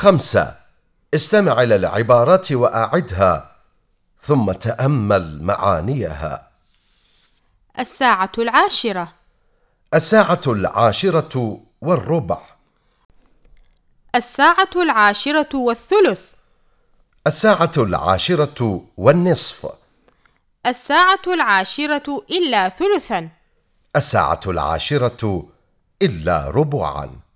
خمسة. استمع إلى العبارات وأعدها ثم تأمل معانيها. الساعة العاشرة. الساعة العاشرة والربع. الساعة العاشرة والثلث. الساعة العاشرة والنصف. الساعة العاشرة إلا ثلثا. الساعة العاشرة إلا ربعاً.